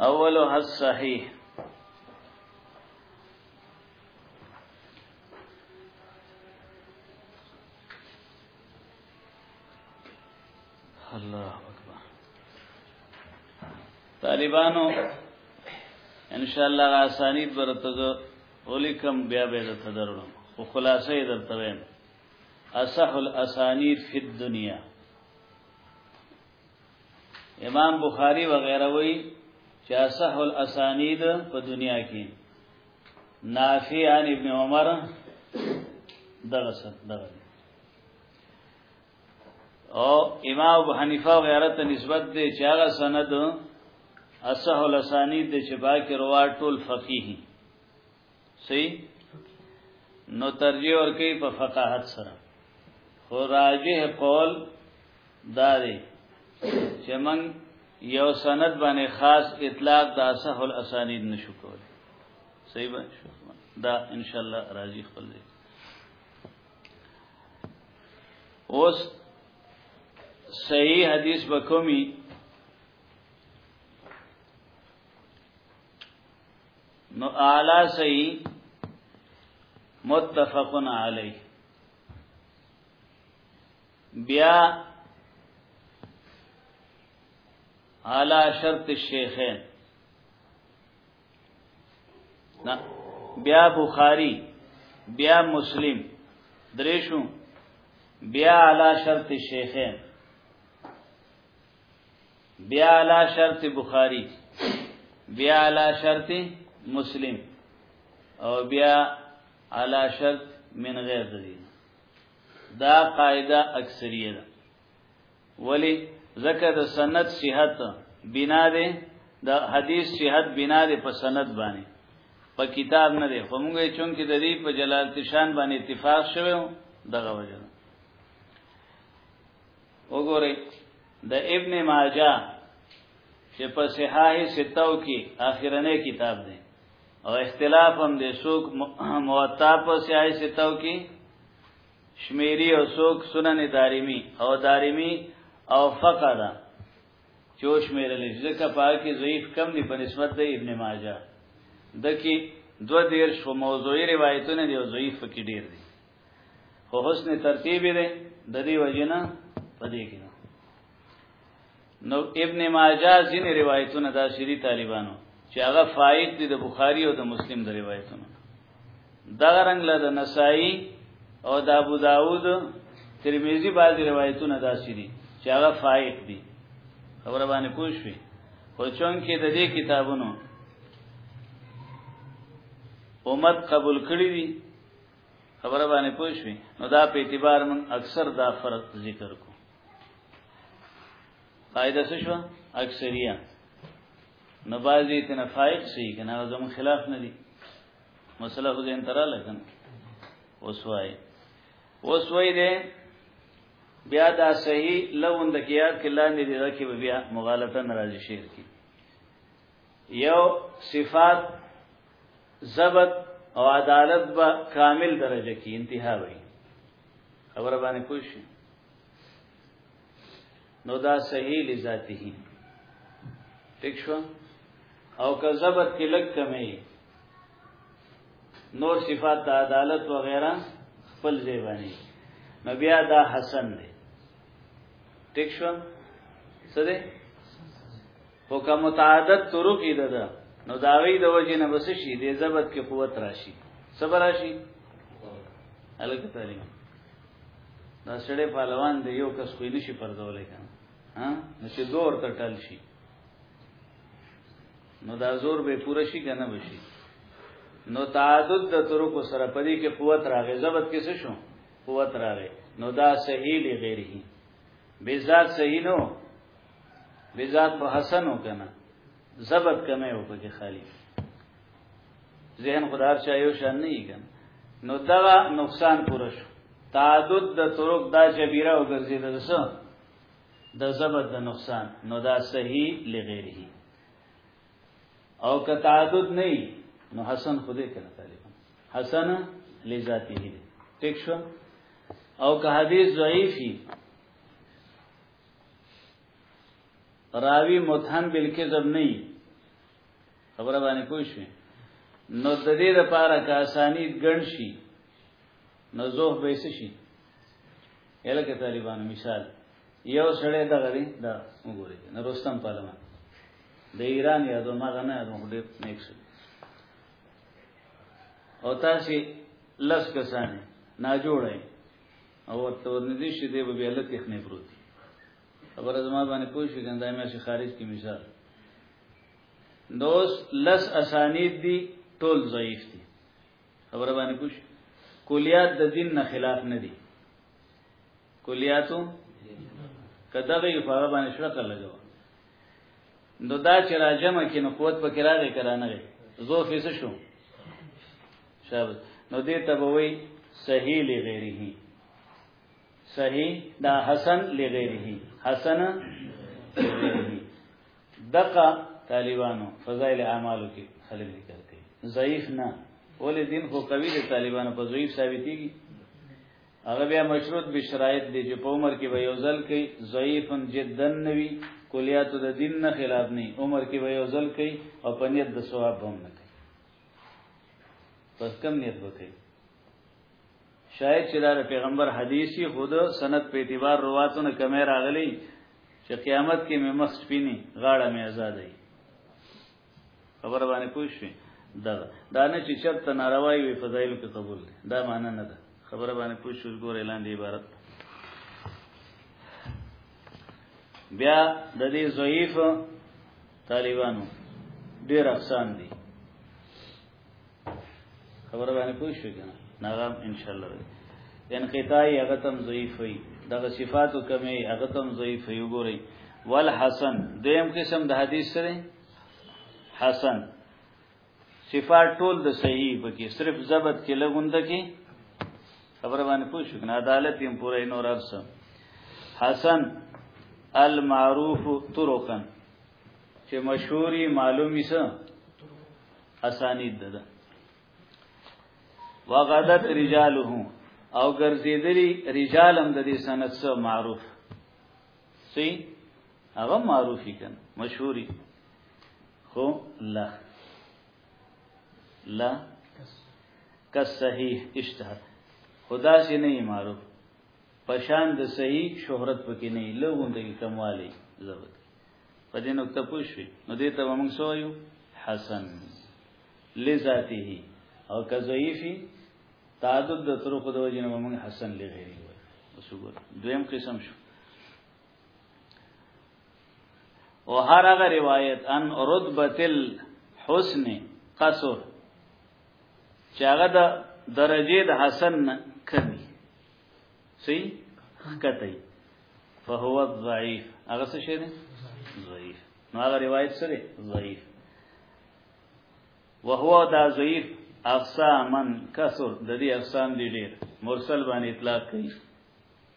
اولها الصحيح الله اکبر طالبانو ان شاء الله آسانی برته ولیکم بیا به درته درنو او خلاصې درته وایم اصح الاسانید فی الدنیا امام بخاری وغیرہ وی چې اصح الاسانید په دنیا کې نافع عن ابن عمر دغه څه دغه او امام ابو حنیفه وغیرہ ته نسبت دی چې هغه سند اصح الاسانید چې باقی رواه ټول فقیه سی نو ترجیح ور کوي په فقاهت سره خو راجح قول دا دی چې من یو سند باندې خاص اطلاق د اصح الاسانید نشو کولی صحیح به دا ان شاء الله راضی خپل دی اوس صحیح حدیث بکومی نو اعلی سی متفقن علی بیا اعلی شرط الشیخین بیا بخاری بیا مسلم دریشو بیا علا شرط شیخین بیا علا شرط بخاری بیا علا شرط مسلم او بیا علا شرط من غیر دلیل دا قاعده اکثریه ده ولی ذکر د سند صحت بنا ده د حدیث صحت بنا ده په سند باندې په کتاب نه ده خو موږ چون کې د دې په جلال تشان باندې اتفاق شوو دغه وجه وګورئ د ابن ماجه چې په صحاح ستو کې اخیرنې کتاب دی او اختلاف هم دی سوق موطا په صحاح ستو کې شمیری او سوق سنن دارمی او دارمی او فقدا چوش میرے لج ځکه پاکي ضعیف کم دی په نسبت د ابن ماجه دکی دو دیر شو موضوعی روایتونه دی او ضعیف کی ډیر دی خو حسن ترتیب دی د دې وجنه پدې کې نو ابن ماجه زین روایتونه دا شری طالبانو چې هغه فائد دي د بخاری او د مسلم د روایتونو دا رنگ له د نسائی او د ابو داود ترمذی باز روایتونه دا شری چې هغه فائد دي خبره باندې پوښوي خو چون کې د دې کتابونو امت قبول کړی دي خبره باندې پوه شوي نو دا په اعتبار من اکثر دا فرق ذکر کو قاعده څه شو اکثریه نو بازی تنه فائق سی کنه زمو خلاف نه دي مسله خو دین ترا لکن وسوای وسوای دې بیا دا صحیح لوند کیات کې لاندې دې راکې بیا مغالطه ناراضي شیر کی یو صفات ضبط او عدالت به کامل درجه کې انتها وي خبره باندې پوه شئ نو دا صحیح لذاته ٹھیک شو او که ضبط کې لګ کمی نور صفات د عدالت و غیره خپل ځای باندې نو بیا دا حسن دی ٹھیک شو څه دی خو که متعدد طرق یې ده نو دا غي د وجه نه بس شي د زبد کې قوت راشي صبر راشي الګ تعلیم دا سړی پهلوان دی یو کس خو نشي پردولای کنه ها نو چې دور ته ټل شي نو دا زور به پوره شي کنه بشي نو تعدد د طرق سره پدې کې قوت راغې زبد کې څه شو قوت راغې نو دا صحیح لري غیره بذات صحیح نو بذات په حسن وکنه زبط کمه او په کې خالی ذهن خدار چا یو شان نه یې کنه نو دا نقصان پوره شو تعدد د طرق دا جبیره او ګرځیدل سره د زبر د نقصان نو دا صحیح لغیره او که تعدد نه نو حسن خوده کړه طالب حسن لذاته دی ٹھیک شو او که حدیث ضعیفی راوی متهم بالکذب نه خبره باندې پوه شئ نو د دې لپاره که اسانی ګڼ شي نو زوه به څه شي الکه طالبانو مثال یو سړی د غری دا وګوري نو رستم پالما د ایران یا د مغه نه نو ډېر نیکس او تاسو لس کسان نه جوړه او ورته ورنږدې شي دی به بیا له تخنې پروت دی خبره زما باندې پوه شي کنده مې شي خارج کې مثال دوست لس اسانید دی ټول ضعیف دی خبره باندې پوه شي کلیات د دین نه خلاف نه دي کلیاتو کداغه په اړه باندې شرکه لګو نو دا چې راجمه کې نو قوت پکې راغی کرانه غي زو فیس شو شابه نو دې ته به وي صحیح لغیره صحیح دا حسن لغیره حسن لغیره دقه طالبانو فضائل اعمالو کې خلک ذکر کوي ضعیف نه ولې دین خو قوی دی طالبانو په ضعیف ثابتېږي هغه بیا مشروط به شرایط دی چې په عمر کې به یو ځل کوي ضعیفن جدا نوي کلیات د دین نه خلاف نه عمر کې به یو ځل کوي او پنیت د ثواب هم نه پس کم نیت وکړي شاید چې دا پیغمبر حدیثي خود سند په اعتبار رواتونه کمه راغلي چې قیامت کې مې مخ سپینی غاړه مې آزادې خبر باندې پوه شئ دا دا نه چې چرته ناروای وي فضایل کې قبول دي دا معنی نه ده خبره باندې پوه شو ګور اعلان دی عبارت بیا د دې ضعیف طالبانو ډیر افسان دي خبره باندې پوه شو کنه ناغام ان شاء الله انقطاعي هغه تم ضعیف وي دغه صفاتو کمی هغه تم ضعیف وي وګورئ والحسن دیم قسم د حدیث سره حسن صفات ټول د صحیح پکې صرف ضبط کې لګوند کې خبر باندې پوښ کنه عدالت هم پوره نور ارسه حسن المعروف طرقن چې مشهوري معلومي سه اسانید ده وغدت رجاله او ګرځیدلی رجالم د دې سند سره معروف سي هغه معروفي کن مشهوري خو لا لا کس صحیح اشتهر خدا سے نہیں معروف پشان د صحیح شهرت پکې نه لوګون د کموالی ضرورت په دې نقطه پوښوي نو دې ته موږ سوایو حسن لذاته او کذیفی تعدد د طرق د وجنه موږ حسن لغیری وایو وسوګر دویم قسم شو او هر هغه روایت ان رتبه الحسن قصر چې هغه د درجه د حسن کمی سی خکتی فهو الضعیف هغه څه شی دی ضعیف نو هغه روایت سره ضعیف وهو دا ضعیف اقسامن کسر د دې اقسام دي ډېر مرسل باندې اطلاق کوي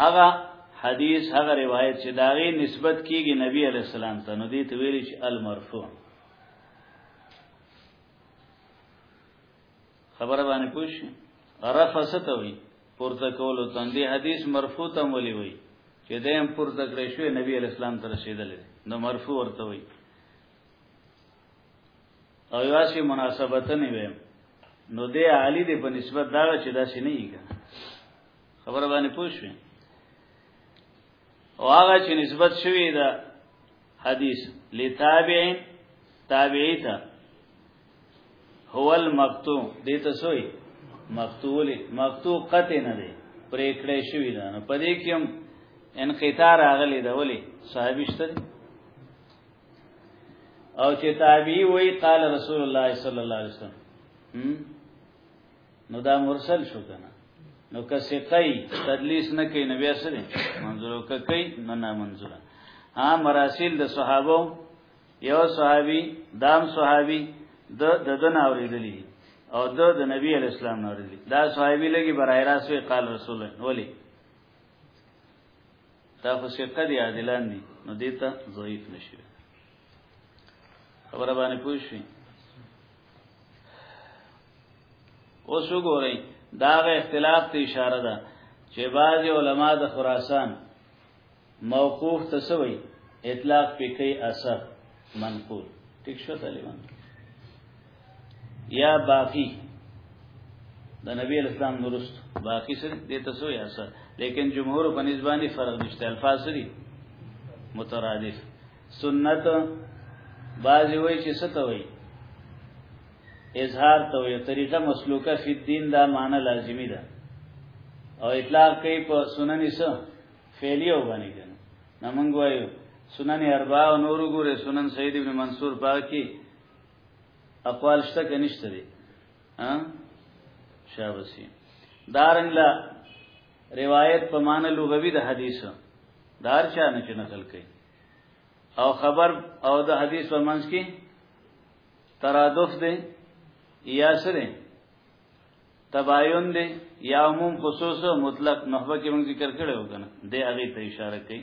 هغه حدیث هغه روایت چې داغه نسبت کیږي نبی علی السلام ته نو دې ته ویل شي المرفوع خبره باندې پوښ رفع ستوي پورته کول او تندې حدیث مرفوع تم ولي وي چې دیم پورته کړی شو نبی علی السلام ته رسیدلې نو مرفوع ورته وي او یواسي مناسبت نه وي نو دی عالی دی په نسبت دا چې دا شي نه یې خبره باندې پوښوي او هغه چې نسبت شوی دا حدیث لتابعین تابعی ته هو المقتو دې ته سوې مقتول مقتو قطع نه دی پرې کړې شوی دا نو پدې کې هم انقطاع راغلی دا ولي صاحب شته او چې تابعی وای قال رسول الله صلی الله علیه وسلم نو دا مرسل شو کنه نو که سقای تدلیس نه کوي نبی سره منظور کوي نه نه منظور ها مراسل د صحابه یو صحابي دام صحابي د ددن اوریدلی او د د نبی علی اسلام نه اوریدلی دا صحابي لګي برای راس وی قال رسول الله ولی دا خو ثقه دي عادلان دي نو دیتا ضعیف نشي خبره باندې پوه شئ اوس وګورئ دا غ اختلاف ته اشاره ده چې بعض علما د خراسان موقوف تسوي اطلاق پکې اثر منقول ٹھیک شو طالبان یا باقی د نبی اسلام نورست باقی سره د تاسو یا سره لیکن جمهور په نسبانی فرق نشته الفاظ سری مترادف سنت بعضی وای چې ستو وای اظهار ته وای طریقه مسلوکه فی الدین دا معنی لازمی ده او اطلاق کوي په سنن سره فعلی او باندې کنه نمنګ وایو سنن اربع او نور ګوره سنن سید ابن منصور پاکي اقوال شته که نشته دي ها شابسي دارنګ لا روایت په معنی لغوي د حدیث دار چا نه چې نقل کوي او خبر او د حدیث په منځ کې ترادف دی یا سره تباین دی یا عموم خصوص مطلق نحوه کې موږ ذکر کړو کنه د هغه ته اشاره کوي